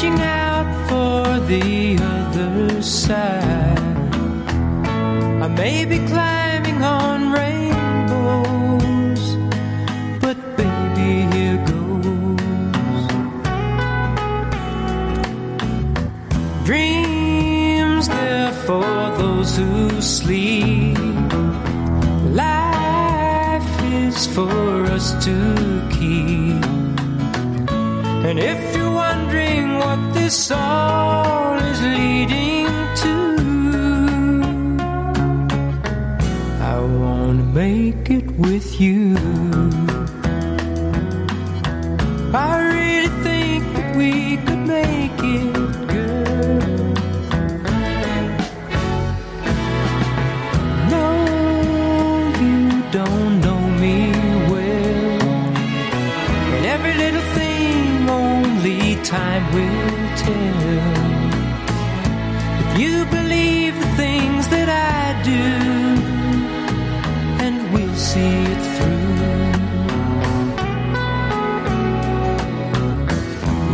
reaching out for the other side. I may be climbing on rainbows, but baby, here goes. Dreams there for those who sleep. Life is for us to keep. And if you're wondering this all is leading to, I wanna make it with you. I really think that we could make it, girl. Time will tell. If you believe the things that I do, and we'll see it through.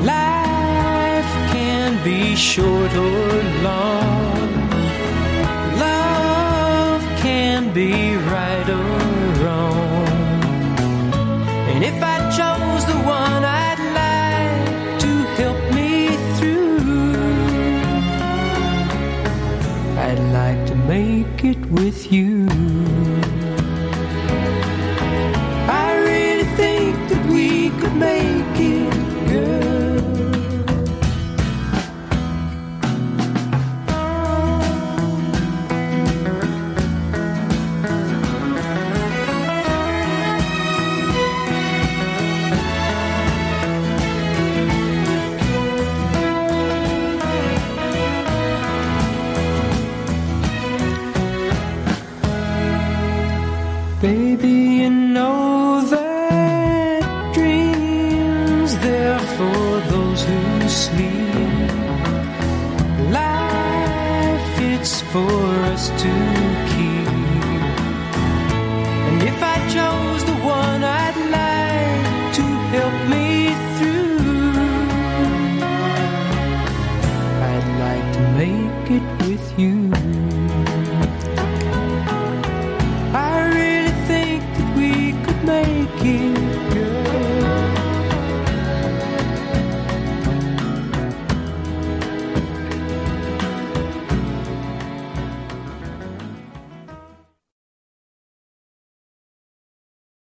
Life can be short or long. Love can be right or wrong. And if I chose the one make it with you. Baby, you know that dreams there for those who sleep. Life, it's for us to keep. And if I chose the one I'd like to help me through, I'd like to make it with you.